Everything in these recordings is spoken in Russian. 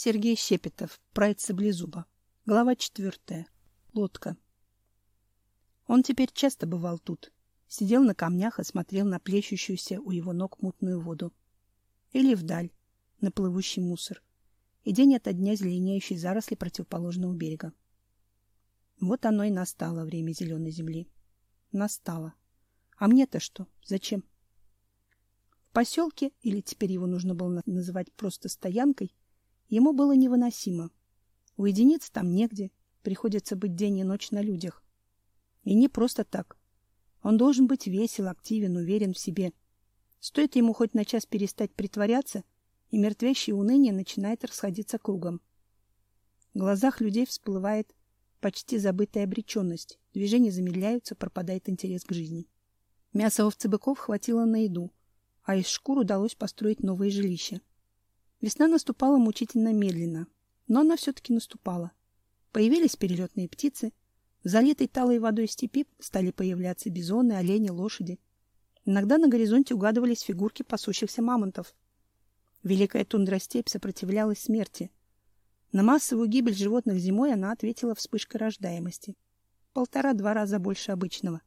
Сергей Щепетов, прайд Саблезуба. Глава четвертая. Лодка. Он теперь часто бывал тут. Сидел на камнях и смотрел на плещущуюся у его ног мутную воду. Или вдаль, на плывущий мусор. И день ото дня зеленеющие заросли противоположного берега. Вот оно и настало время зеленой земли. Настало. А мне-то что? Зачем? В поселке, или теперь его нужно было называть просто стоянкой, ему было невыносимо. Уединиться там негде, приходится быть день и ночь на людях. И не просто так. Он должен быть весел, активен, уверен в себе. Стоит ему хоть на час перестать притворяться, и мертвящее уныние начинает расходиться кругом. В глазах людей всплывает почти забытая обреченность. Движения замедляются, пропадает интерес к жизни. Мяса овцы-быков хватило на еду, а из шкур удалось построить новые жилища. Весна наступала мучительно медленно, но она все-таки наступала. Появились перелетные птицы, в залитой талой водой степи стали появляться бизоны, олени, лошади. Иногда на горизонте угадывались фигурки пасущихся мамонтов. Великая тундра-степь сопротивлялась смерти. На массовую гибель животных зимой она ответила вспышкой рождаемости. Полтора-два раза больше обычного.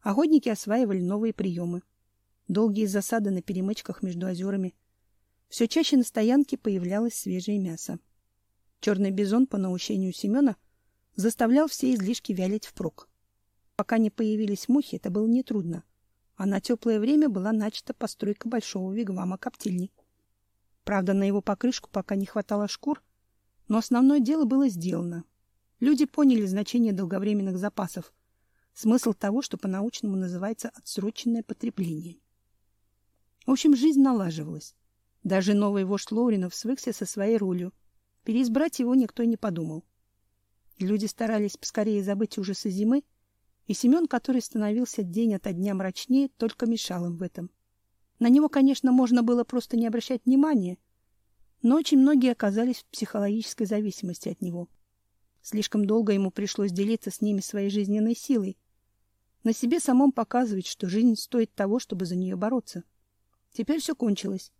Охотники осваивали новые приемы. Долгие засады на перемычках между озерами. Все чаще на стоянке появлялось свежее мясо. Черный бизон, по наущению Семена, заставлял все излишки вялить впрок. Пока не появились мухи, это было нетрудно, а на теплое время была начата постройка большого вигвама коптильни. Правда, на его покрышку пока не хватало шкур, но основное дело было сделано. Люди поняли значение долговременных запасов, смысл того, что по-научному называется отсроченное потребление. В общем, жизнь налаживалась. Даже новый вождь Лоуринов свыкся со своей ролью. Переизбрать его никто не подумал. Люди старались поскорее забыть ужасы зимы, и Семен, который становился день ото дня мрачнее, только мешал им в этом. На него, конечно, можно было просто не обращать внимания, но очень многие оказались в психологической зависимости от него. Слишком долго ему пришлось делиться с ними своей жизненной силой, на себе самом показывать, что жизнь стоит того, чтобы за нее бороться. Теперь все кончилось.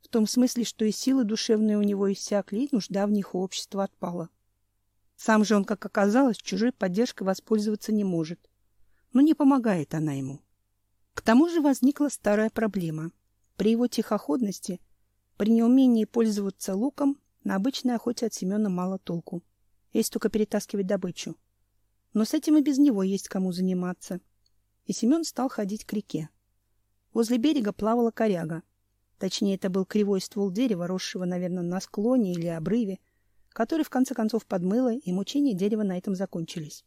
В том смысле, что и силы душевные у него иссякли, и нужда в них общества отпала. Сам же он, как оказалось, чужой поддержкой воспользоваться не может. Но не помогает она ему. К тому же возникла старая проблема. При его тихоходности при неумении пользоваться луком на обычной охоте от Семена мало толку. Есть только перетаскивать добычу. Но с этим и без него есть кому заниматься. И Семен стал ходить к реке. Возле берега плавала коряга. Точнее, это был кривой ствол дерева, росшего, наверное, на склоне или обрыве, который в конце концов подмыло, и мучения дерева на этом закончились.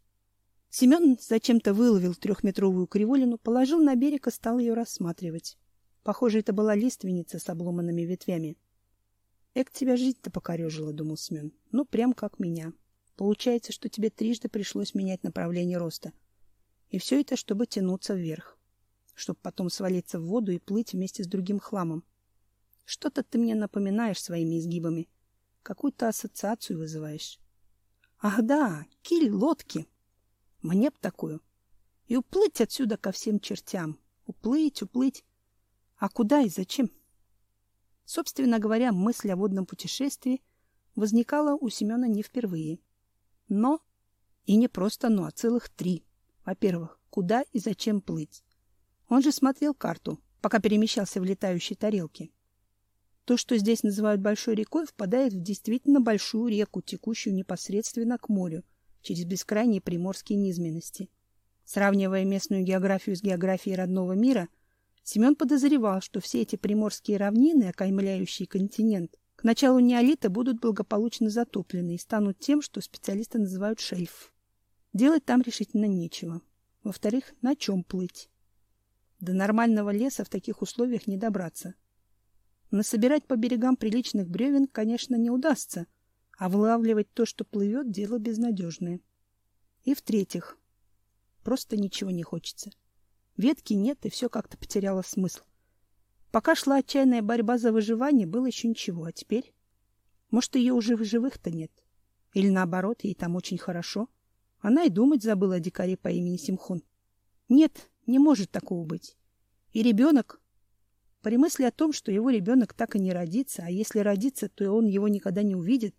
Семен зачем-то выловил трехметровую криволину, положил на берег и стал ее рассматривать. Похоже, это была лиственница с обломанными ветвями. Эк, тебя жизнь-то покорежила, думал Семен. Ну, прям как меня. Получается, что тебе трижды пришлось менять направление роста. И все это, чтобы тянуться вверх. Чтобы потом свалиться в воду и плыть вместе с другим хламом. Что-то ты мне напоминаешь своими изгибами. Какую-то ассоциацию вызываешь. Ах да, киль лодки. Мне б такую. И уплыть отсюда ко всем чертям. Уплыть, уплыть. А куда и зачем? Собственно говоря, мысль о водном путешествии возникала у Семена не впервые. Но, и не просто но, а целых три. Во-первых, куда и зачем плыть? Он же смотрел карту, пока перемещался в летающей тарелке. То, что здесь называют большой рекой, впадает в действительно большую реку, текущую непосредственно к морю, через бескрайние приморские низменности. Сравнивая местную географию с географией родного мира – Семен подозревал, что все эти приморские равнины, окаймляющие континент, к началу неолита будут благополучно затоплены и станут тем, что специалисты называют шельф. Делать там решительно нечего. Во-вторых, на чем плыть? До нормального леса в таких условиях не добраться. Насобирать по берегам приличных бревен, конечно, не удастся, а вылавливать то, что плывет, дело безнадежное. И в-третьих, просто ничего не хочется. Ветки нет, и все как-то потеряло смысл. Пока шла отчаянная борьба за выживание, было еще ничего, а теперь... Может, ее уже в живых-то нет? Или наоборот, ей там очень хорошо? Она и думать забыла о дикаре по имени Симхон. Нет, не может такого быть. И ребенок... При мысли о том, что его ребенок так и не родится, а если родится, то он его никогда не увидит,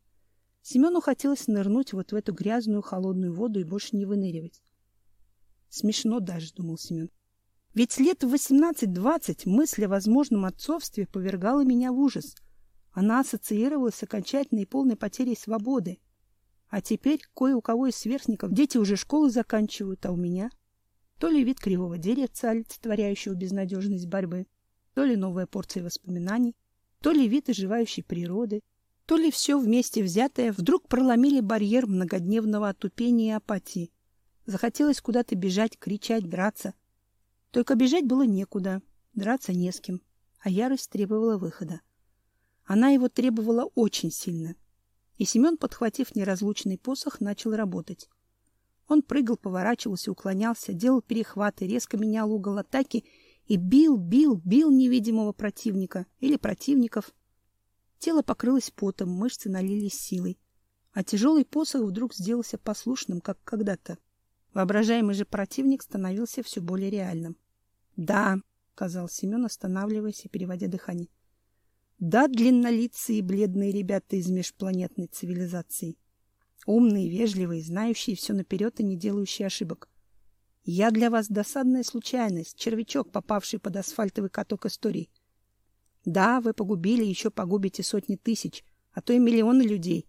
Семену хотелось нырнуть вот в эту грязную холодную воду и больше не выныривать. Смешно даже, думал Семен. Ведь лет в 18-20 мысль о возможном отцовстве повергала меня в ужас. Она ассоциировалась с окончательной и полной потерей свободы. А теперь кое у кого из сверстников дети уже школу заканчивают, а у меня то ли вид кривого деревца, олицетворяющего безнадежность борьбы, то ли новая порция воспоминаний, то ли вид оживающей природы, то ли все вместе взятое вдруг проломили барьер многодневного отупения и апатии. Захотелось куда-то бежать, кричать, драться. Только бежать было некуда, драться не с кем, а ярость требовала выхода. Она его требовала очень сильно. И Семен, подхватив неразлучный посох, начал работать. Он прыгал, поворачивался, уклонялся, делал перехваты, резко менял угол атаки и бил, бил, бил невидимого противника или противников. Тело покрылось потом, мышцы налились силой, а тяжелый посох вдруг сделался послушным, как когда-то. Воображаемый же противник становился все более реальным. «Да», — сказал Семен, останавливаясь и переводя дыхание. «Да, длиннолицые и бледные ребята из межпланетной цивилизации. Умные, вежливые, знающие все наперед и не делающие ошибок. Я для вас досадная случайность, червячок, попавший под асфальтовый каток истории. Да, вы погубили, еще погубите сотни тысяч, а то и миллионы людей.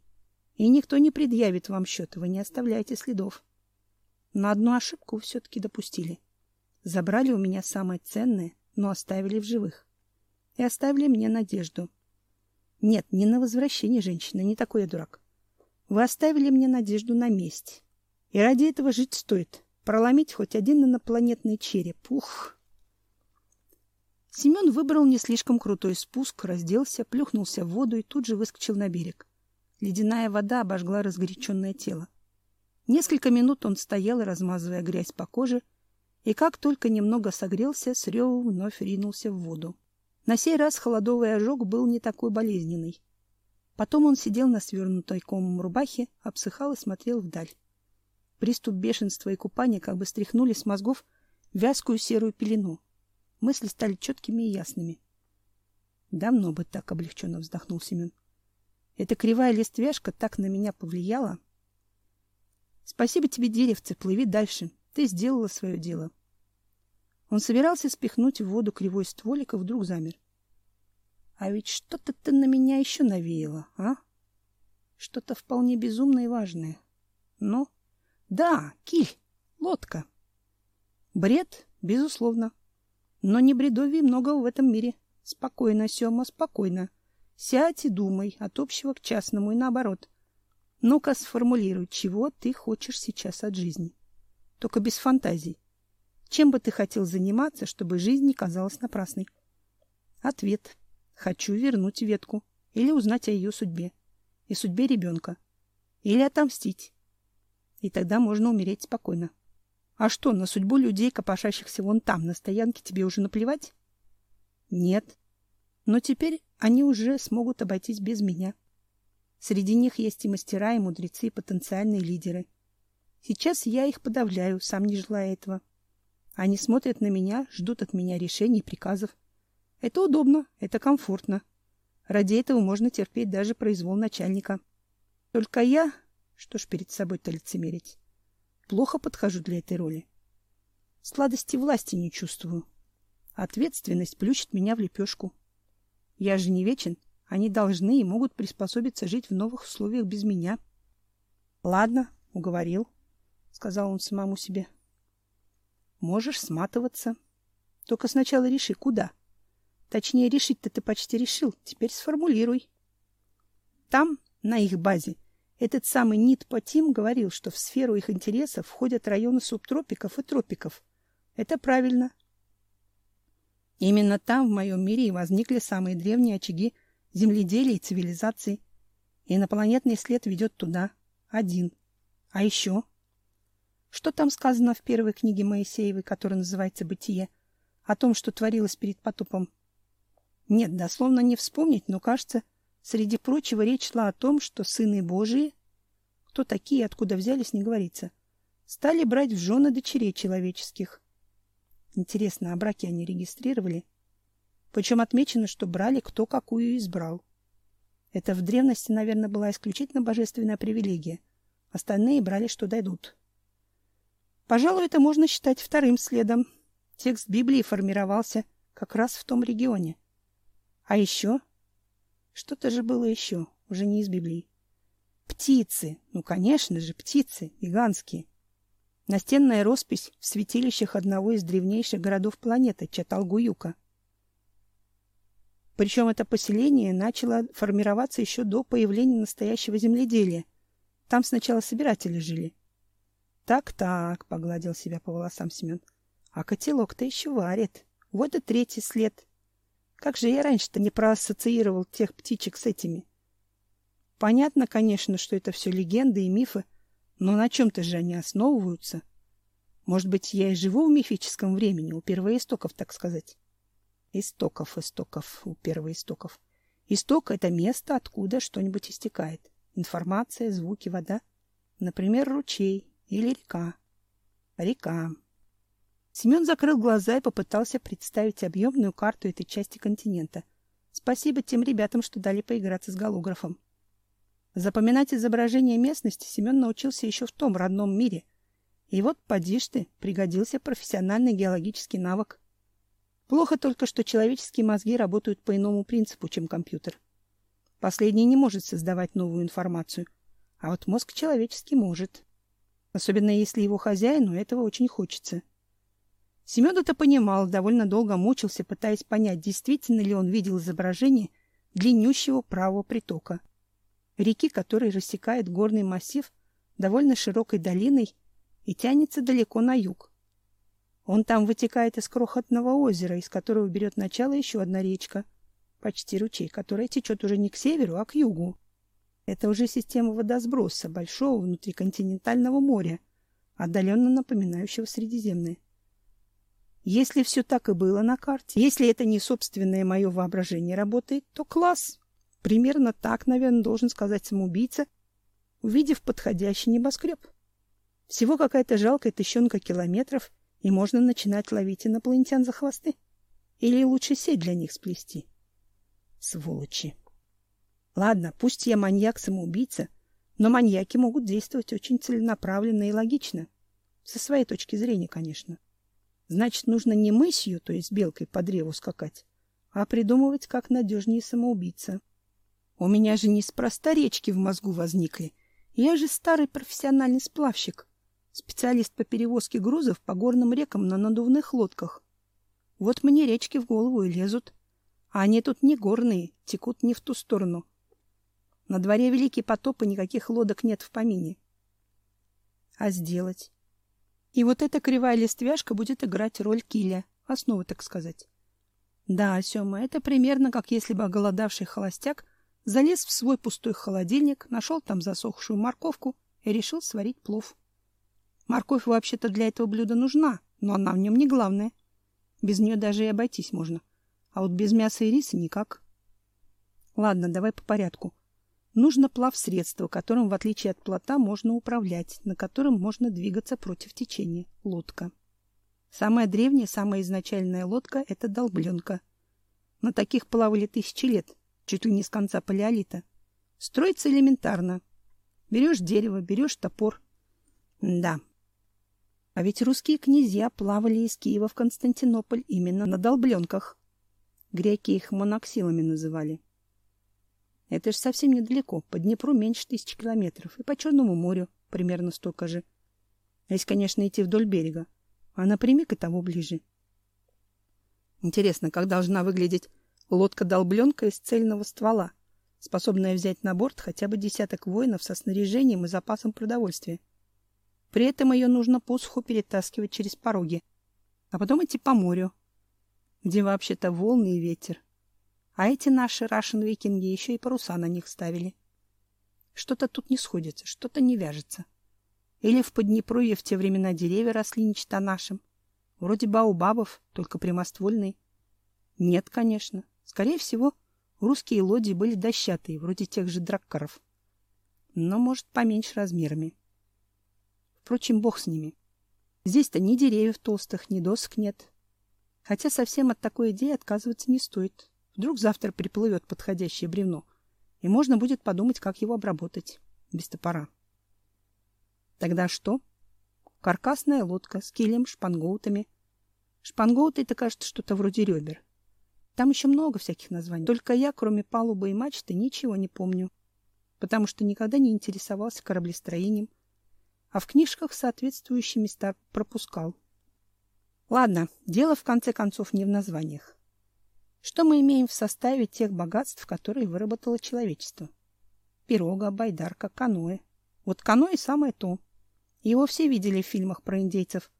И никто не предъявит вам счет, вы не оставляете следов. Но одну ошибку все-таки допустили. Забрали у меня самое ценное, но оставили в живых. И оставили мне надежду. Нет, не на возвращение женщины, не такой я дурак. Вы оставили мне надежду на месть. И ради этого жить стоит. Проломить хоть один инопланетный череп. Ух! Семен выбрал не слишком крутой спуск, разделся, плюхнулся в воду и тут же выскочил на берег. Ледяная вода обожгла разгоряченное тело. Несколько минут он стоял, размазывая грязь по коже, и как только немного согрелся, с ревом вновь ринулся в воду. На сей раз холодовый ожог был не такой болезненный. Потом он сидел на свернутой комом рубахе, обсыхал и смотрел вдаль. Приступ бешенства и купания как бы стряхнули с мозгов вязкую серую пелену. Мысли стали четкими и ясными. Давно бы так облегченно вздохнул Семен. Эта кривая листвяшка так на меня повлияла. Спасибо тебе, деревце, плыви дальше. Ты сделала свое дело. Он собирался спихнуть в воду кривой стволик и вдруг замер. А ведь что-то ты на меня еще навеяла, а? Что-то вполне безумное и важное. Но... Да, киль, лодка. Бред, безусловно. Но не бредовий много в этом мире. Спокойно, Сема, спокойно. Сядь и думай от общего к частному и наоборот. Ну-ка сформулируй, чего ты хочешь сейчас от жизни. Только без фантазий. Чем бы ты хотел заниматься, чтобы жизнь не казалась напрасной? Ответ. Хочу вернуть ветку или узнать о ее судьбе и судьбе ребенка. Или отомстить. И тогда можно умереть спокойно. А что, на судьбу людей, копошащихся вон там, на стоянке, тебе уже наплевать? Нет. Но теперь они уже смогут обойтись без меня. Среди них есть и мастера, и мудрецы, и потенциальные лидеры. Сейчас я их подавляю, сам не желая этого. Они смотрят на меня, ждут от меня решений и приказов. Это удобно, это комфортно. Ради этого можно терпеть даже произвол начальника. Только я, что ж перед собой-то лицемерить, плохо подхожу для этой роли. Сладости власти не чувствую. Ответственность плющит меня в лепешку. Я же не вечен, они должны и могут приспособиться жить в новых условиях без меня. Ладно, уговорил, сказал он самому себе. Можешь сматываться. Только сначала реши, куда. — Точнее, решить-то ты почти решил. Теперь сформулируй. Там, на их базе, этот самый Нит Потим говорил, что в сферу их интересов входят районы субтропиков и тропиков. Это правильно. Именно там, в моем мире, и возникли самые древние очаги земледелия и цивилизации. И инопланетный след ведет туда. Один. А еще? Что там сказано в первой книге Моисеевой, которая называется «Бытие», о том, что творилось перед потопом нет, дословно не вспомнить, но, кажется, среди прочего речь шла о том, что сыны Божии, кто такие и откуда взялись, не говорится, стали брать в жены дочерей человеческих. Интересно, а браки они регистрировали? Причем отмечено, что брали кто какую избрал. Это в древности, наверное, была исключительно божественная привилегия. Остальные брали, что дойдут. Пожалуй, это можно считать вторым следом. Текст Библии формировался как раз в том регионе. А еще... Что-то же было еще, уже не из Библии. Птицы. Ну, конечно же, птицы. Гигантские. Настенная роспись в святилищах одного из древнейших городов планеты, Чаталгуюка. Причем это поселение начало формироваться еще до появления настоящего земледелия. Там сначала собиратели жили. Так-так, погладил себя по волосам Семен. А котелок-то еще варит. Вот и третий след. Как же я раньше-то не проассоциировал тех птичек с этими? Понятно, конечно, что это все легенды и мифы, но на чем-то же они основываются. Может быть, я и живу в мифическом времени, у первоистоков, так сказать. Истоков, истоков, у первоистоков. Исток — это место, откуда что-нибудь истекает. Информация, звуки, вода. Например, ручей или река. Река. Семен закрыл глаза и попытался представить объемную карту этой части континента. Спасибо тем ребятам, что дали поиграться с голографом. Запоминать изображение местности Семен научился еще в том родном мире. И вот, поди ж ты, пригодился профессиональный геологический навык. Плохо только, что человеческие мозги работают по иному принципу, чем компьютер. Последний не может создавать новую информацию, а вот мозг человеческий может. Особенно если его хозяину этого очень хочется. Семен это понимал, довольно долго мучился, пытаясь понять, действительно ли он видел изображение длиннющего правого притока. Реки, который рассекает горный массив довольно широкой долиной и тянется далеко на юг. Он там вытекает из крохотного озера, из которого берет начало еще одна речка, почти ручей, которая течет уже не к северу, а к югу. Это уже система водосброса большого внутриконтинентального моря, отдаленно напоминающего Средиземное. Если все так и было на карте, если это не собственное мое воображение работает, то класс. Примерно так, наверное, должен сказать самоубийца, увидев подходящий небоскреб. Всего какая-то жалкая тыщенка километров, и можно начинать ловить инопланетян за хвосты. Или лучше сеть для них сплести. Сволочи. Ладно, пусть я маньяк-самоубийца, но маньяки могут действовать очень целенаправленно и логично. Со своей точки зрения, конечно. Значит, нужно не мысью, то есть белкой по древу скакать, а придумывать, как надежнее самоубийца. У меня же неспроста речки в мозгу возникли. Я же старый профессиональный сплавщик, специалист по перевозке грузов по горным рекам на надувных лодках. Вот мне речки в голову и лезут. А они тут не горные, текут не в ту сторону. На дворе великий потоп, и никаких лодок нет в помине. А сделать? И вот эта кривая листвяшка будет играть роль киля, основы, так сказать. Да, Сёма, это примерно как если бы оголодавший холостяк залез в свой пустой холодильник, нашел там засохшую морковку и решил сварить плов. Морковь вообще-то для этого блюда нужна, но она в нем не главная. Без нее даже и обойтись можно. А вот без мяса и риса никак. Ладно, давай по порядку. Нужно плавсредство, которым, в отличие от плота, можно управлять, на котором можно двигаться против течения — лодка. Самая древняя, самая изначальная лодка — это долбленка. На таких плавали тысячи лет, чуть ли не с конца палеолита. Строится элементарно. Берешь дерево, берешь топор. Да. А ведь русские князья плавали из Киева в Константинополь именно на долбленках. Греки их моноксилами называли. Это же совсем недалеко. По Днепру меньше тысячи километров. И по Черному морю примерно столько же. Если, конечно, идти вдоль берега. А напрямик и того ближе. Интересно, как должна выглядеть лодка-долбленка из цельного ствола, способная взять на борт хотя бы десяток воинов со снаряжением и запасом продовольствия. При этом ее нужно по суху перетаскивать через пороги, а потом идти по морю, где вообще-то волны и ветер. А эти наши рашен-викинги еще и паруса на них ставили. Что-то тут не сходится, что-то не вяжется. Или в Поднепровье в те времена деревья росли нечто нашим. Вроде баобабов, только прямоствольные. Нет, конечно. Скорее всего, русские лодии были дощатые, вроде тех же драккаров. Но, может, поменьше размерами. Впрочем, бог с ними. Здесь-то ни деревьев толстых, ни досок нет. Хотя совсем от такой идеи отказываться не стоит. Вдруг завтра приплывет подходящее бревно, и можно будет подумать, как его обработать без топора. Тогда что? Каркасная лодка с килем, шпангоутами. Шпангоуты — это, кажется, что-то вроде ребер. Там еще много всяких названий. Только я, кроме палубы и мачты, ничего не помню, потому что никогда не интересовался кораблестроением, а в книжках соответствующие места пропускал. Ладно, дело в конце концов не в названиях. Что мы имеем в составе тех богатств, которые выработало человечество? Пирога, байдарка, каноэ. Вот каноэ самое то. Его все видели в фильмах про индейцев.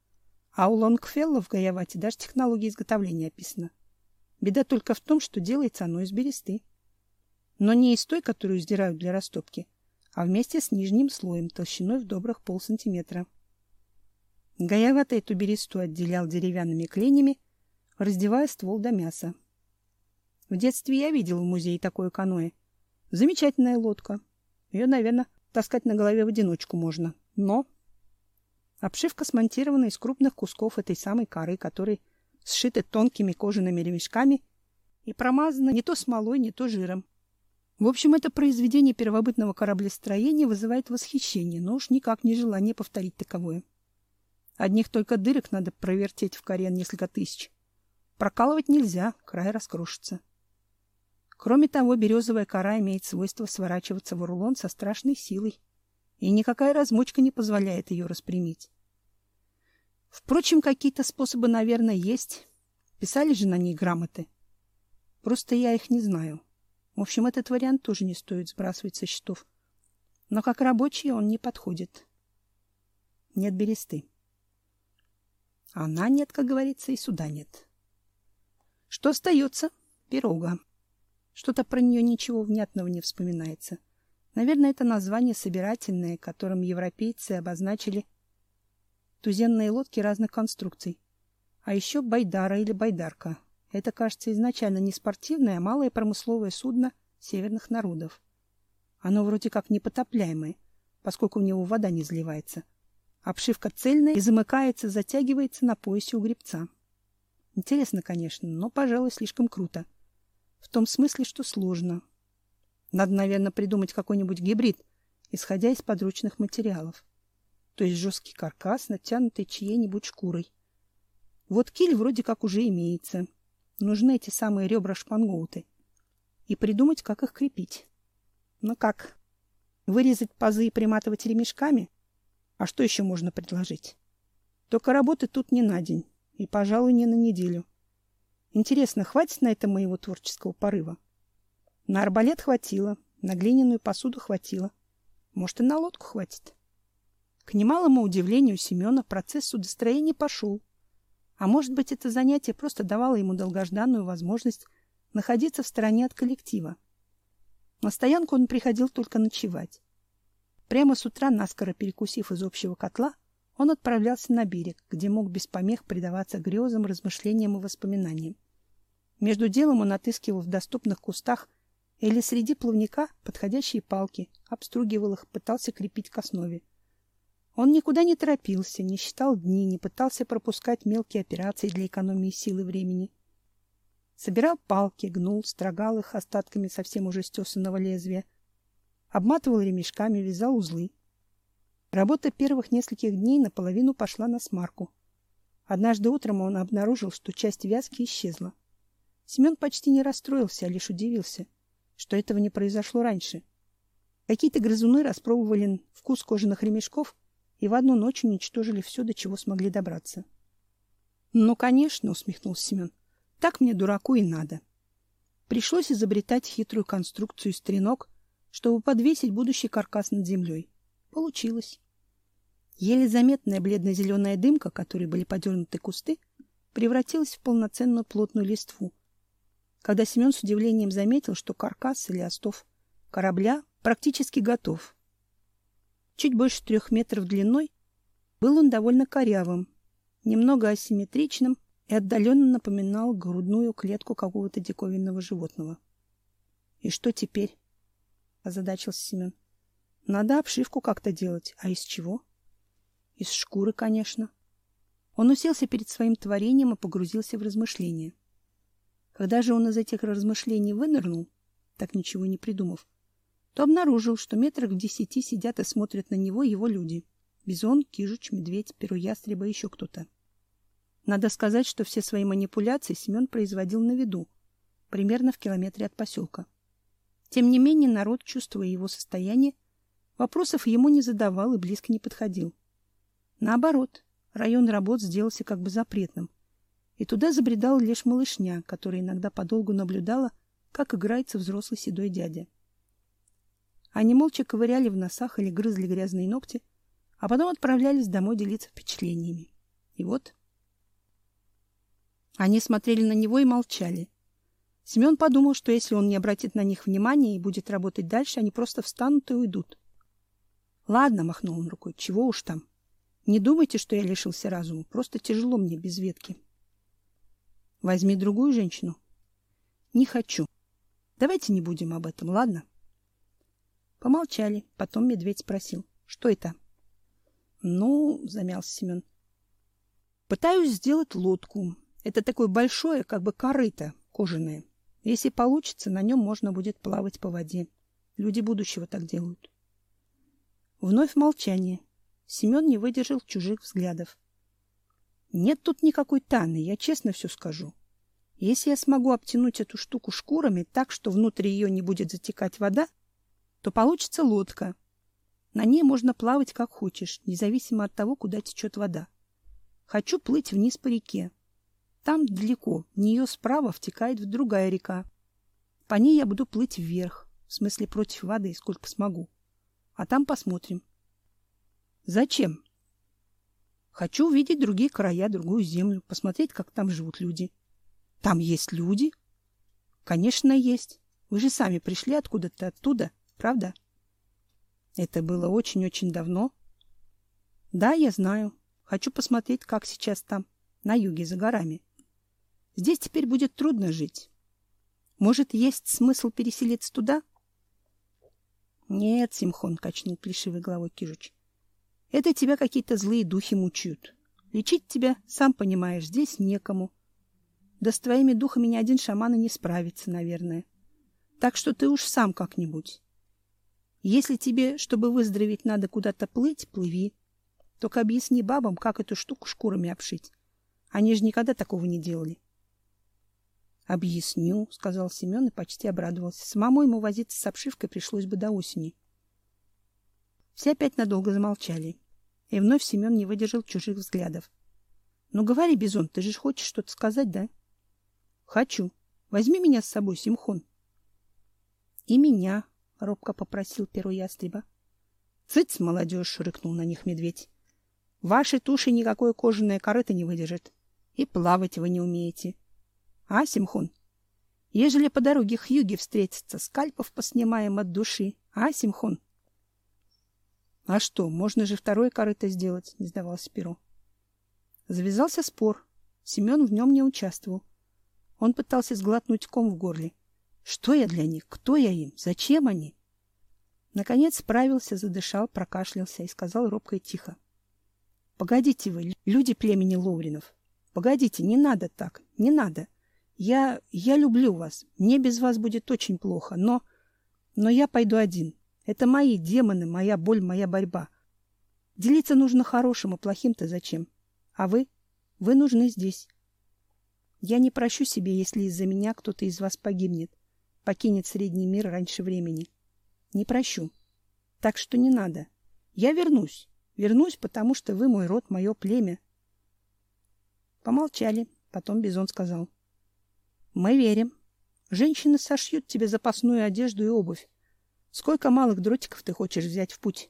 А у Лонгфелла в Гаявате даже технология изготовления описана. Беда только в том, что делается оно из бересты. Но не из той, которую сдирают для растопки, а вместе с нижним слоем, толщиной в добрых полсантиметра. Гаявата эту бересту отделял деревянными кленями, раздевая ствол до мяса. В детстве я видел в музее такое каноэ. Замечательная лодка. Ее, наверное, таскать на голове в одиночку можно. Но обшивка смонтирована из крупных кусков этой самой коры, которые сшиты тонкими кожаными ремешками и промазаны не то смолой, не то жиром. В общем, это произведение первобытного кораблестроения вызывает восхищение, но уж никак не желание повторить таковое. Одних только дырок надо провертеть в коре несколько тысяч. Прокалывать нельзя, край раскрошится. Кроме того, березовая кора имеет свойство сворачиваться в рулон со страшной силой, и никакая размочка не позволяет ее распрямить. Впрочем, какие-то способы, наверное, есть. Писали же на ней грамоты. Просто я их не знаю. В общем, этот вариант тоже не стоит сбрасывать со счетов. Но как рабочий он не подходит. Нет бересты. Она нет, как говорится, и суда нет. Что остается? Пирога. Что-то про нее ничего внятного не вспоминается. Наверное, это название собирательное, которым европейцы обозначили туземные лодки разных конструкций. А еще байдара или байдарка. Это, кажется, изначально не спортивное, а малое промысловое судно северных народов. Оно вроде как непотопляемое, поскольку в него вода не заливается. Обшивка цельная и замыкается, затягивается на поясе у гребца. Интересно, конечно, но, пожалуй, слишком круто. В том смысле, что сложно. Надо, наверное, придумать какой-нибудь гибрид, исходя из подручных материалов то есть жесткий каркас, натянутый чьей-нибудь шкурой. Вот киль вроде как уже имеется. Нужны эти самые ребра-шпангоуты. И придумать, как их крепить. Ну как? Вырезать пазы и приматывать ремешками? А что еще можно предложить? Только работы тут не на день. И, пожалуй, не на неделю. Интересно, хватит на это моего творческого порыва? На арбалет хватило, на глиняную посуду хватило. Может, и на лодку хватит. К немалому удивлению Семена процесс судостроения пошел. А может быть, это занятие просто давало ему долгожданную возможность находиться в стороне от коллектива. На стоянку он приходил только ночевать. Прямо с утра, наскоро перекусив из общего котла, он отправлялся на берег, где мог без помех предаваться грезам, размышлениям и воспоминаниям. Между делом он отыскивал в доступных кустах или среди плавника подходящие палки, обстругивал их, пытался крепить к основе. Он никуда не торопился, не считал дни, не пытался пропускать мелкие операции для экономии сил и времени. Собирал палки, гнул, строгал их остатками совсем уже стесанного лезвия, обматывал ремешками, вязал узлы. Работа первых нескольких дней наполовину пошла на смарку. Однажды утром он обнаружил, что часть вязки исчезла. Семен почти не расстроился, а лишь удивился, что этого не произошло раньше. Какие-то грызуны распробовали вкус кожаных ремешков и в одну ночь уничтожили все, до чего смогли добраться. — Ну, конечно, — усмехнулся Семен. — Так мне, дураку, и надо. Пришлось изобретать хитрую конструкцию из треног, чтобы подвесить будущий каркас над землей. Получилось. Еле заметная бледно-зеленая дымка, которой были подернуты кусты, превратилась в полноценную плотную листву. Когда Семен с удивлением заметил, что каркас или остов корабля практически готов, чуть больше трех метров длиной, был он довольно корявым, немного асимметричным и отдаленно напоминал грудную клетку какого-то диковинного животного. — И что теперь? — озадачился Семен. — Надо обшивку как-то делать. А из чего? — Из шкуры, конечно. Он уселся перед своим творением и погрузился в размышления. Когда же он из этих размышлений вынырнул, так ничего не придумав, то обнаружил, что метрах в десяти сидят и смотрят на него его люди. Бизон, Кижуч, Медведь, Перуястреба еще кто-то. Надо сказать, что все свои манипуляции Семен производил на виду, примерно в километре от поселка. Тем не менее, народ, чувствуя его состояние, вопросов ему не задавал и близко не подходил. Наоборот, район работ сделался как бы запретным, и туда забредала лишь малышня, которая иногда подолгу наблюдала, как играется взрослый седой дядя. Они молча ковыряли в носах или грызли грязные ногти, а потом отправлялись домой делиться впечатлениями. И вот... Они смотрели на него и молчали. Семен подумал, что если он не обратит на них внимания и будет работать дальше, они просто встанут и уйдут. — Ладно, — махнул он рукой, — чего уж там. Не думайте, что я лишился разума. Просто тяжело мне без ветки. — Возьми другую женщину. — Не хочу. Давайте не будем об этом, ладно? Помолчали. Потом медведь спросил. — Что это? — Ну, — замялся Семен. — Пытаюсь сделать лодку. Это такое большое, как бы корыто кожаное. Если получится, на нем можно будет плавать по воде. Люди будущего так делают. Вновь молчание. Семен не выдержал чужих взглядов. Нет тут никакой тайны, я честно все скажу. Если я смогу обтянуть эту штуку шкурами так, что внутри ее не будет затекать вода, то получится лодка. На ней можно плавать как хочешь, независимо от того, куда течет вода. Хочу плыть вниз по реке. Там далеко, в нее справа втекает в другая река. По ней я буду плыть вверх, в смысле против воды, сколько смогу. А там посмотрим. Зачем? Хочу увидеть другие края, другую землю, посмотреть, как там живут люди. Там есть люди? Конечно, есть. Вы же сами пришли откуда-то оттуда, правда? Это было очень-очень давно. Да, я знаю. Хочу посмотреть, как сейчас там, на юге, за горами. Здесь теперь будет трудно жить. Может, есть смысл переселиться туда? Нет, Симхон, качнул плешивой головой Кижуч. Это тебя какие-то злые духи мучают. Лечить тебя, сам понимаешь, здесь некому. Да с твоими духами ни один шаман и не справится, наверное. Так что ты уж сам как-нибудь. Если тебе, чтобы выздороветь, надо куда-то плыть, плыви. Только объясни бабам, как эту штуку шкурами обшить. Они же никогда такого не делали. Объясню, сказал Семен и почти обрадовался. Самому ему возиться с обшивкой пришлось бы до осени. Все опять надолго замолчали. И вновь Семен не выдержал чужих взглядов. Ну говори, Бизон, ты же хочешь что-то сказать, да? Хочу. Возьми меня с собой, Симхон. И меня, робко попросил первый ястреба. Цыц, молодежь, рыкнул на них медведь. Ваши туши никакое кожаное корыто не выдержит. И плавать вы не умеете. А, Симхун? Ежели по дороге к юге встретиться, скальпов поснимаем от души. А, Симхун? А что, можно же второе корыто сделать, не сдавался Перо. Завязался спор. Семен в нем не участвовал. Он пытался сглотнуть ком в горле. Что я для них? Кто я им? Зачем они? Наконец справился, задышал, прокашлялся и сказал робко и тихо. — Погодите вы, люди племени Ловринов. Погодите, не надо так, не надо. Я... я люблю вас. Мне без вас будет очень плохо, но... Но я пойду один. Это мои демоны, моя боль, моя борьба. Делиться нужно хорошим, а плохим-то зачем? А вы? Вы нужны здесь. Я не прощу себе, если из-за меня кто-то из вас погибнет, покинет средний мир раньше времени. Не прощу. Так что не надо. Я вернусь. Вернусь, потому что вы мой род, мое племя. Помолчали. Потом Бизон сказал. Мы верим. Женщины сошьют тебе запасную одежду и обувь. Сколько малых дротиков ты хочешь взять в путь?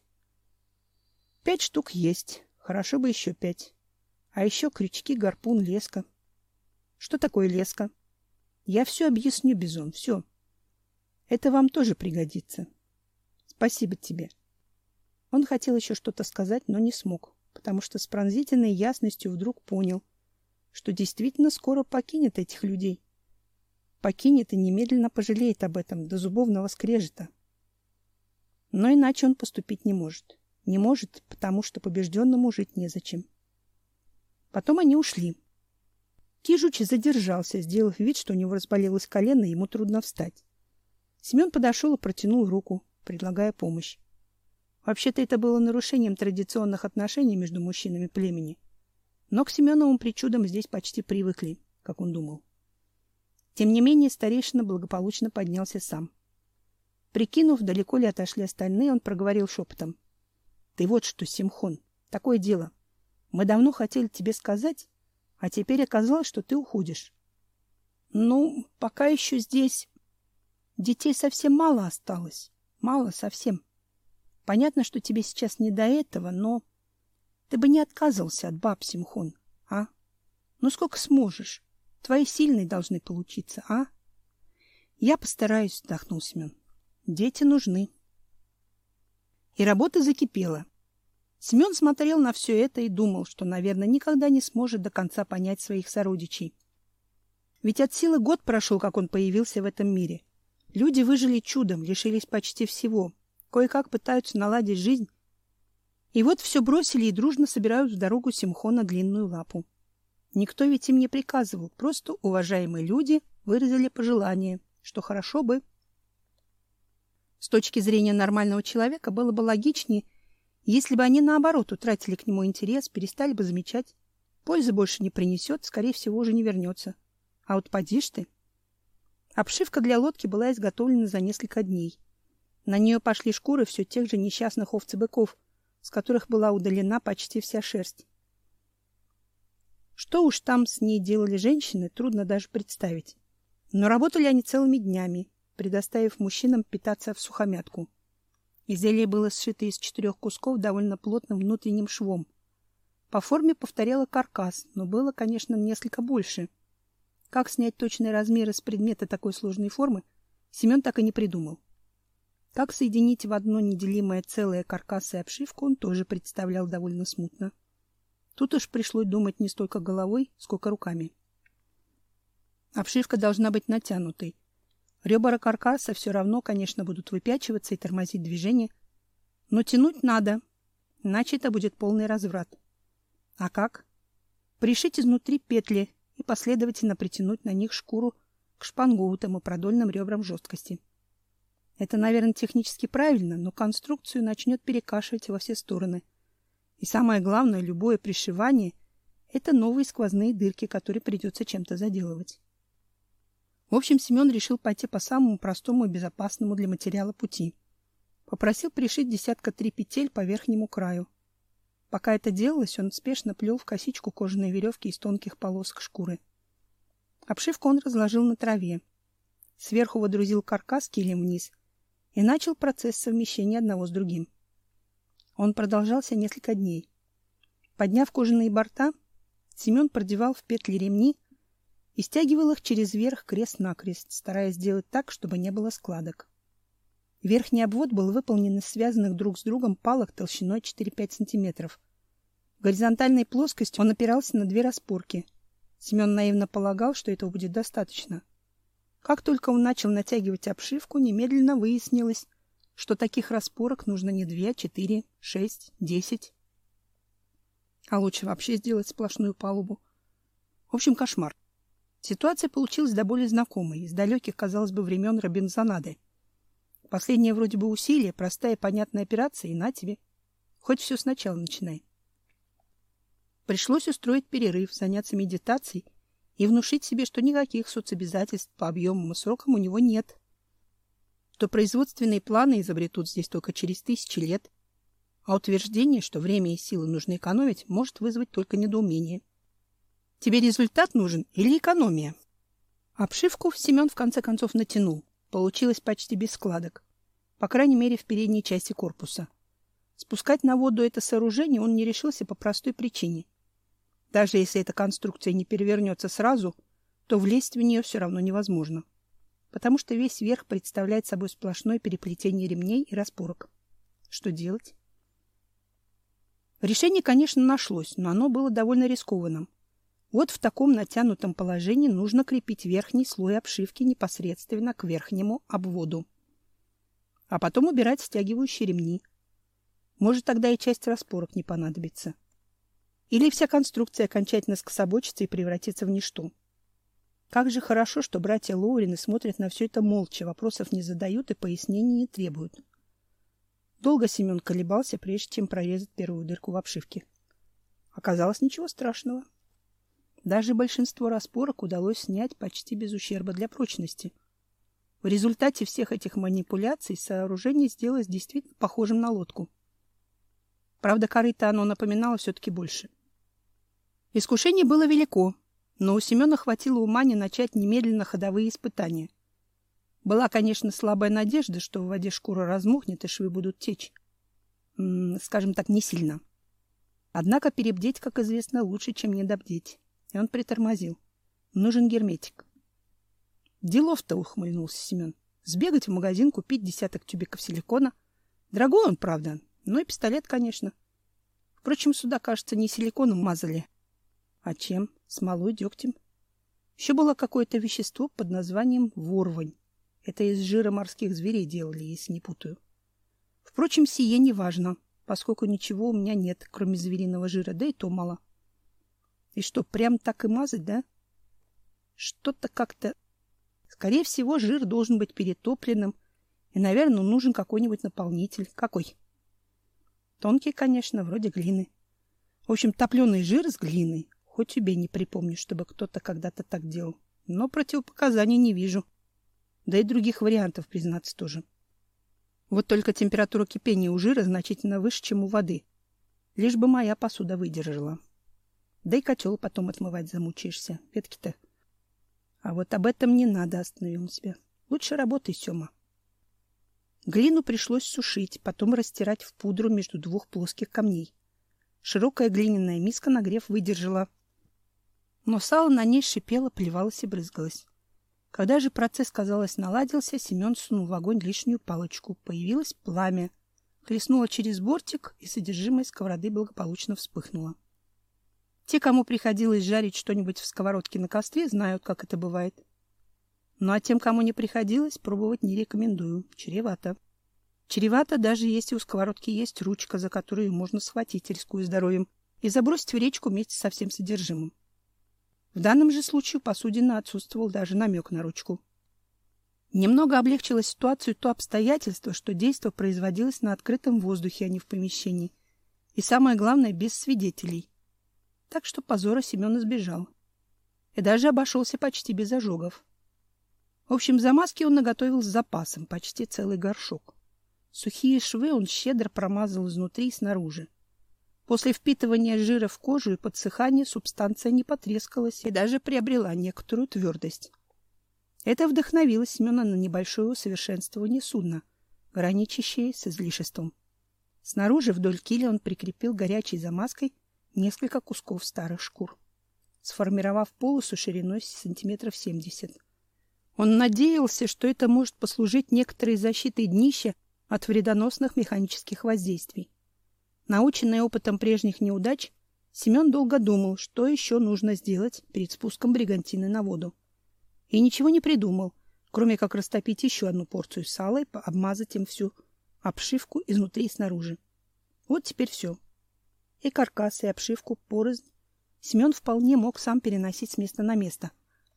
Пять штук есть. Хорошо бы еще пять. А еще крючки, гарпун, леска. Что такое леска? Я все объясню, Бизон, все. Это вам тоже пригодится. Спасибо тебе. Он хотел еще что-то сказать, но не смог, потому что с пронзительной ясностью вдруг понял, что действительно скоро покинет этих людей покинет и немедленно пожалеет об этом до зубовного скрежета. Но иначе он поступить не может. Не может, потому что побежденному жить незачем. Потом они ушли. Кижучи задержался, сделав вид, что у него разболелось колено, и ему трудно встать. Семен подошел и протянул руку, предлагая помощь. Вообще-то это было нарушением традиционных отношений между мужчинами племени. Но к Семеновым причудам здесь почти привыкли, как он думал. Тем не менее, старейшина благополучно поднялся сам. Прикинув, далеко ли отошли остальные, он проговорил шепотом. — Ты вот что, Симхон, такое дело. Мы давно хотели тебе сказать, а теперь оказалось, что ты уходишь. — Ну, пока еще здесь... Детей совсем мало осталось. Мало совсем. Понятно, что тебе сейчас не до этого, но... Ты бы не отказывался от баб, Симхон, а? Ну, сколько сможешь? Твои сильные должны получиться, а? Я постараюсь, вздохнул Семен. Дети нужны. И работа закипела. Семен смотрел на все это и думал, что, наверное, никогда не сможет до конца понять своих сородичей. Ведь от силы год прошел, как он появился в этом мире. Люди выжили чудом, лишились почти всего. Кое-как пытаются наладить жизнь. И вот все бросили и дружно собирают в дорогу Симхона длинную лапу. Никто ведь им не приказывал, просто уважаемые люди выразили пожелание, что хорошо бы. С точки зрения нормального человека было бы логичнее, если бы они, наоборот, утратили к нему интерес, перестали бы замечать. Пользы больше не принесет, скорее всего, уже не вернется. А вот поди ты. Обшивка для лодки была изготовлена за несколько дней. На нее пошли шкуры все тех же несчастных овцебыков, с которых была удалена почти вся шерсть. Что уж там с ней делали женщины, трудно даже представить. Но работали они целыми днями, предоставив мужчинам питаться в сухомятку. Изделие было сшито из четырех кусков довольно плотным внутренним швом. По форме повторяло каркас, но было, конечно, несколько больше — как снять точные размеры с предмета такой сложной формы, Семен так и не придумал. Как соединить в одно неделимое целое каркас и обшивку, он тоже представлял довольно смутно. Тут уж пришлось думать не столько головой, сколько руками. Обшивка должна быть натянутой. Ребра каркаса все равно, конечно, будут выпячиваться и тормозить движение. Но тянуть надо, иначе это будет полный разврат. А как? Пришить изнутри петли и последовательно притянуть на них шкуру к шпангоутам и продольным ребрам жесткости. Это, наверное, технически правильно, но конструкцию начнет перекашивать во все стороны. И самое главное, любое пришивание — это новые сквозные дырки, которые придется чем-то заделывать. В общем, Семен решил пойти по самому простому и безопасному для материала пути. Попросил пришить десятка три петель по верхнему краю. Пока это делалось, он спешно плел в косичку кожаные веревки из тонких полосок шкуры. Обшивку он разложил на траве. Сверху водрузил каркас килем вниз и начал процесс совмещения одного с другим. Он продолжался несколько дней. Подняв кожаные борта, Семен продевал в петли ремни и стягивал их через верх крест-накрест, стараясь сделать так, чтобы не было складок. Верхний обвод был выполнен из связанных друг с другом палок толщиной 4-5 сантиметров. В горизонтальной плоскости он опирался на две распорки. Семен наивно полагал, что этого будет достаточно. Как только он начал натягивать обшивку, немедленно выяснилось, что таких распорок нужно не две, а четыре, шесть, десять. А лучше вообще сделать сплошную палубу. В общем, кошмар. Ситуация получилась до более знакомой, из далеких, казалось бы, времен Робинзонады. Последнее вроде бы усилие, простая понятная операция, и на тебе. Хоть все сначала начинай. Пришлось устроить перерыв, заняться медитацией и внушить себе, что никаких соцобязательств по объемам и срокам у него нет. Что производственные планы изобретут здесь только через тысячи лет, а утверждение, что время и силы нужно экономить, может вызвать только недоумение. Тебе результат нужен или экономия? Обшивку Семен в конце концов натянул. Получилось почти без складок. По крайней мере, в передней части корпуса. Спускать на воду это сооружение он не решился по простой причине. Даже если эта конструкция не перевернется сразу, то влезть в нее все равно невозможно. Потому что весь верх представляет собой сплошное переплетение ремней и распорок. Что делать? Решение, конечно, нашлось, но оно было довольно рискованным. Вот в таком натянутом положении нужно крепить верхний слой обшивки непосредственно к верхнему обводу. А потом убирать стягивающие ремни. Может, тогда и часть распорок не понадобится. Или вся конструкция окончательно скособочится и превратится в ничто. Как же хорошо, что братья Лоурины смотрят на все это молча, вопросов не задают и пояснений не требуют. Долго Семен колебался, прежде чем прорезать первую дырку в обшивке. Оказалось, ничего страшного. Даже большинство распорок удалось снять почти без ущерба для прочности. В результате всех этих манипуляций сооружение сделалось действительно похожим на лодку. Правда, корыто оно напоминало все-таки больше. Искушение было велико, но у Семена хватило ума не начать немедленно ходовые испытания. Была, конечно, слабая надежда, что в воде шкура размокнет и швы будут течь. М -м, скажем так, не сильно. Однако перебдеть, как известно, лучше, чем недобдеть. И он притормозил. Нужен герметик. Делов-то ухмыльнулся Семен. Сбегать в магазин, купить десяток тюбиков силикона. Дорогой он, правда, но и пистолет, конечно. Впрочем, сюда, кажется, не силиконом мазали. А чем? Смолой, дегтем. Еще было какое-то вещество под названием ворвань. Это из жира морских зверей делали, если не путаю. Впрочем, сие не важно, поскольку ничего у меня нет, кроме звериного жира, да и то мало. И что, прям так и мазать, да? Что-то как-то... Скорее всего, жир должен быть перетопленным, и, наверное, нужен какой-нибудь наполнитель. Какой? Тонкий, конечно, вроде глины. В общем, топленый жир с глиной. Хоть тебе не припомню, чтобы кто-то когда-то так делал. Но противопоказаний не вижу. Да и других вариантов, признаться, тоже. Вот только температура кипения у жира значительно выше, чем у воды. Лишь бы моя посуда выдержала. Да и котел потом отмывать замучаешься. Ветки-то. А вот об этом не надо, остановил себя. Лучше работай, Сёма. Глину пришлось сушить, потом растирать в пудру между двух плоских камней. Широкая глиняная миска нагрев выдержала. Но сало на ней шипело, плевалось и брызгалось. Когда же процесс, казалось, наладился, Семен сунул в огонь лишнюю палочку. Появилось пламя. Хлестнуло через бортик, и содержимое сковороды благополучно вспыхнуло. Те, кому приходилось жарить что-нибудь в сковородке на костре, знают, как это бывает. Ну а тем, кому не приходилось, пробовать не рекомендую. Чревато. Чревато, даже если у сковородки есть ручка, за которую можно схватить, рискуя здоровьем, и забросить в речку вместе со всем содержимым. В данном же случае у посудины отсутствовал даже намек на ручку. Немного облегчило ситуацию то обстоятельство, что действо производилось на открытом воздухе, а не в помещении. И самое главное, без свидетелей. Так что позора Семен избежал. И даже обошелся почти без ожогов. В общем, замазки он наготовил с запасом, почти целый горшок. Сухие швы он щедро промазал изнутри и снаружи. После впитывания жира в кожу и подсыхания субстанция не потрескалась и даже приобрела некоторую твердость. Это вдохновило Семена на небольшое усовершенствование судна, граничащее с излишеством. Снаружи вдоль киля он прикрепил горячей замазкой несколько кусков старых шкур, сформировав полосу шириной сантиметров семьдесят. Он надеялся, что это может послужить некоторой защитой днища от вредоносных механических воздействий. Наученный опытом прежних неудач, Семен долго думал, что еще нужно сделать перед спуском бригантины на воду. И ничего не придумал, кроме как растопить еще одну порцию сала и обмазать им всю обшивку изнутри и снаружи. Вот теперь все. И каркас, и обшивку порознь Семен вполне мог сам переносить с места на место,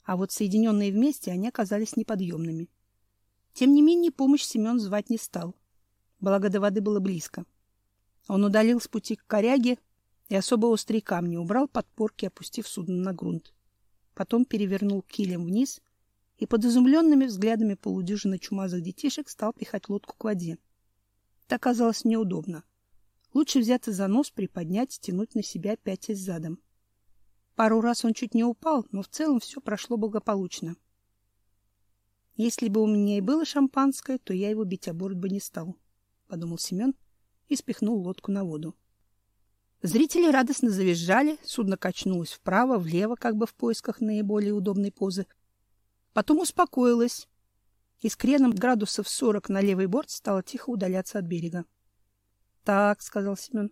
а вот соединенные вместе они оказались неподъемными. Тем не менее, помощь Семен звать не стал. Благо до воды было близко. Он удалил с пути к коряге и особо острые камни убрал подпорки, опустив судно на грунт. Потом перевернул килем вниз и под изумленными взглядами полудюжины чумазых детишек стал пихать лодку к воде. Это оказалось неудобно. Лучше взяться за нос, приподнять, тянуть на себя пять из задом. Пару раз он чуть не упал, но в целом все прошло благополучно. Если бы у меня и было шампанское, то я его бить о борт бы не стал, подумал Семен и спихнул лодку на воду. Зрители радостно завизжали, судно качнулось вправо, влево, как бы в поисках наиболее удобной позы. Потом успокоилось, и с креном градусов сорок на левый борт стало тихо удаляться от берега. Так, сказал Семен.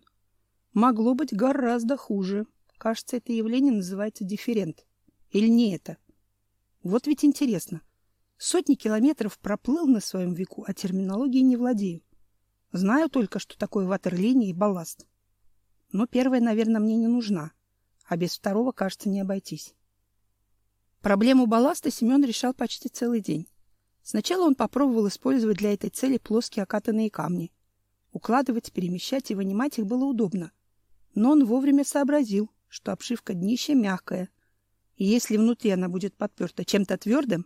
Могло быть гораздо хуже. Кажется, это явление называется дифферент. Или не это? Вот ведь интересно. Сотни километров проплыл на своем веку, а терминологией не владею. Знаю только, что такое ватерлиния и балласт. Но первая, наверное, мне не нужна, а без второго, кажется, не обойтись. Проблему балласта Семен решал почти целый день. Сначала он попробовал использовать для этой цели плоские окатанные камни. Укладывать, перемещать и вынимать их было удобно. Но он вовремя сообразил, что обшивка днища мягкая, и если внутри она будет подперта чем-то твердым,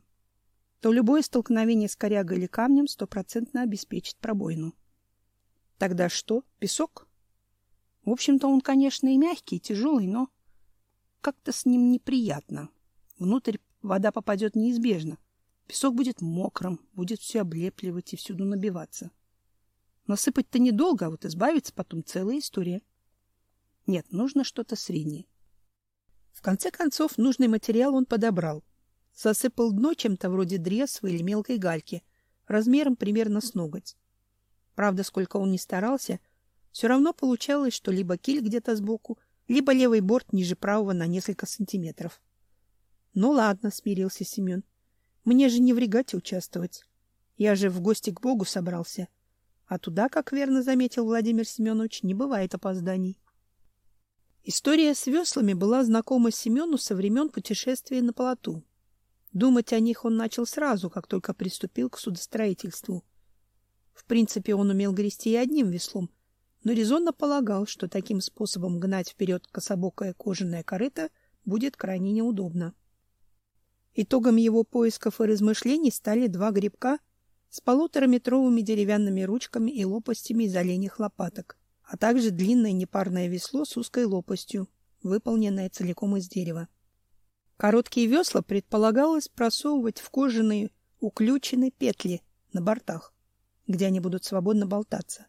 то любое столкновение с корягой или камнем стопроцентно обеспечит пробоину. Тогда что? Песок? В общем-то, он, конечно, и мягкий, и тяжелый, но как-то с ним неприятно. Внутрь вода попадет неизбежно. Песок будет мокрым, будет все облепливать и всюду набиваться. Насыпать-то недолго, а вот избавиться потом целая история. Нет, нужно что-то среднее. В конце концов, нужный материал он подобрал. Засыпал дно чем-то вроде дресва или мелкой гальки, размером примерно с ноготь. Правда, сколько он ни старался, все равно получалось, что либо киль где-то сбоку, либо левый борт ниже правого на несколько сантиметров. Ну ладно, смирился Семен. Мне же не в регате участвовать. Я же в гости к Богу собрался. А туда, как верно заметил Владимир Семенович, не бывает опозданий. История с веслами была знакома Семену со времен путешествия на плоту. Думать о них он начал сразу, как только приступил к судостроительству. В принципе, он умел грести и одним веслом, но резонно полагал, что таким способом гнать вперед кособокое кожаное корыто будет крайне неудобно. Итогом его поисков и размышлений стали два грибка с полутораметровыми деревянными ручками и лопастями из оленьих лопаток, а также длинное непарное весло с узкой лопастью, выполненное целиком из дерева. Короткие весла предполагалось просовывать в кожаные уключенные петли на бортах, где они будут свободно болтаться.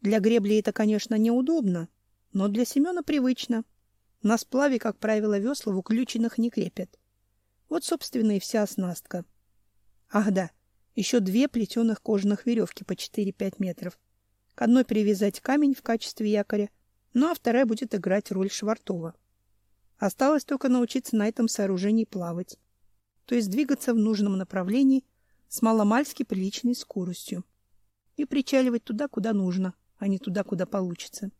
Для гребли это, конечно, неудобно, но для Семена привычно. На сплаве, как правило, весла в уключенных не крепят. Вот, собственно, и вся оснастка. Ах да, еще две плетеных кожаных веревки по 4-5 метров. К одной привязать камень в качестве якоря, ну а вторая будет играть роль швартова. Осталось только научиться на этом сооружении плавать, то есть двигаться в нужном направлении с маломальски приличной скоростью и причаливать туда, куда нужно, а не туда, куда получится.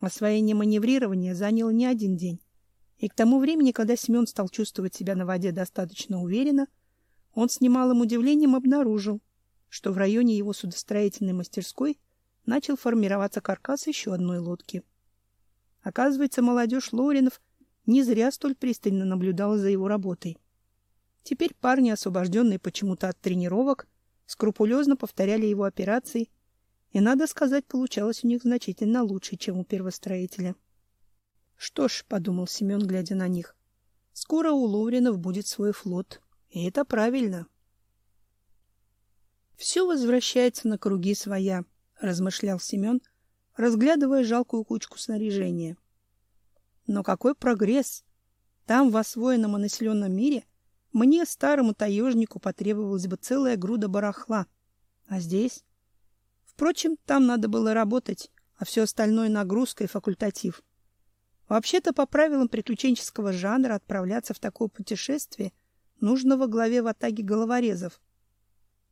Освоение маневрирования заняло не один день, и к тому времени, когда Семен стал чувствовать себя на воде достаточно уверенно, он с немалым удивлением обнаружил, что в районе его судостроительной мастерской начал формироваться каркас еще одной лодки. Оказывается, молодежь Лоринов не зря столь пристально наблюдала за его работой. Теперь парни, освобожденные почему-то от тренировок, скрупулезно повторяли его операции, и, надо сказать, получалось у них значительно лучше, чем у первостроителя. «Что ж», — подумал Семен, глядя на них, — «скоро у Ловринов будет свой флот, и это правильно». «Все возвращается на круги своя», — размышлял Семен, разглядывая жалкую кучку снаряжения. Но какой прогресс! Там, в освоенном и населенном мире, мне, старому таежнику, потребовалась бы целая груда барахла. А здесь? Впрочем, там надо было работать, а все остальное нагрузка и факультатив. Вообще-то, по правилам приключенческого жанра, отправляться в такое путешествие нужно во главе в атаге головорезов.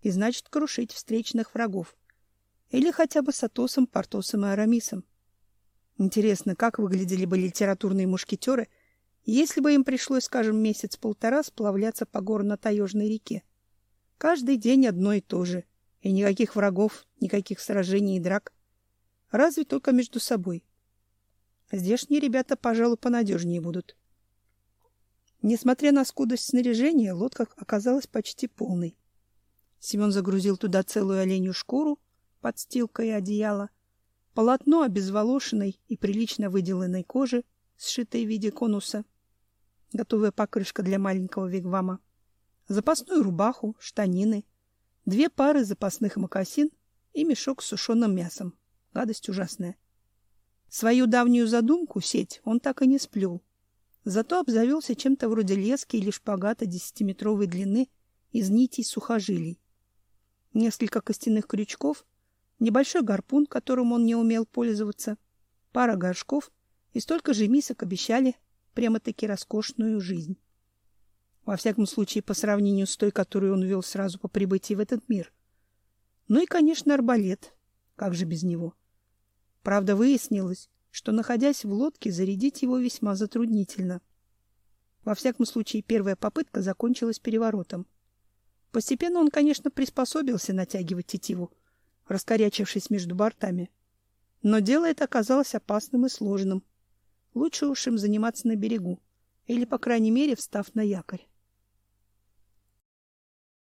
И значит, крушить встречных врагов. Или хотя бы с Атосом, Портосом и Арамисом. Интересно, как выглядели бы литературные мушкетеры, если бы им пришлось, скажем, месяц-полтора сплавляться по горно-таежной реке. Каждый день одно и то же, и никаких врагов, никаких сражений и драк. Разве только между собой. Здешние ребята, пожалуй, понадежнее будут. Несмотря на скудость снаряжения, лодка оказалась почти полной. Семен загрузил туда целую оленью шкуру, подстилка и одеяло, полотно обезволошенной и прилично выделанной кожи, сшитой в виде конуса, готовая покрышка для маленького вигвама, запасную рубаху, штанины, две пары запасных мокасин и мешок с сушеным мясом. Гадость ужасная. Свою давнюю задумку, сеть, он так и не сплюл. Зато обзавелся чем-то вроде лески или шпагата десятиметровой длины из нитей сухожилий. Несколько костяных крючков небольшой гарпун, которым он не умел пользоваться, пара горшков и столько же мисок обещали прямо-таки роскошную жизнь. Во всяком случае, по сравнению с той, которую он вел сразу по прибытии в этот мир. Ну и, конечно, арбалет. Как же без него? Правда, выяснилось, что, находясь в лодке, зарядить его весьма затруднительно. Во всяком случае, первая попытка закончилась переворотом. Постепенно он, конечно, приспособился натягивать тетиву, раскорячившись между бортами. Но дело это оказалось опасным и сложным. Лучше уж им заниматься на берегу, или, по крайней мере, встав на якорь.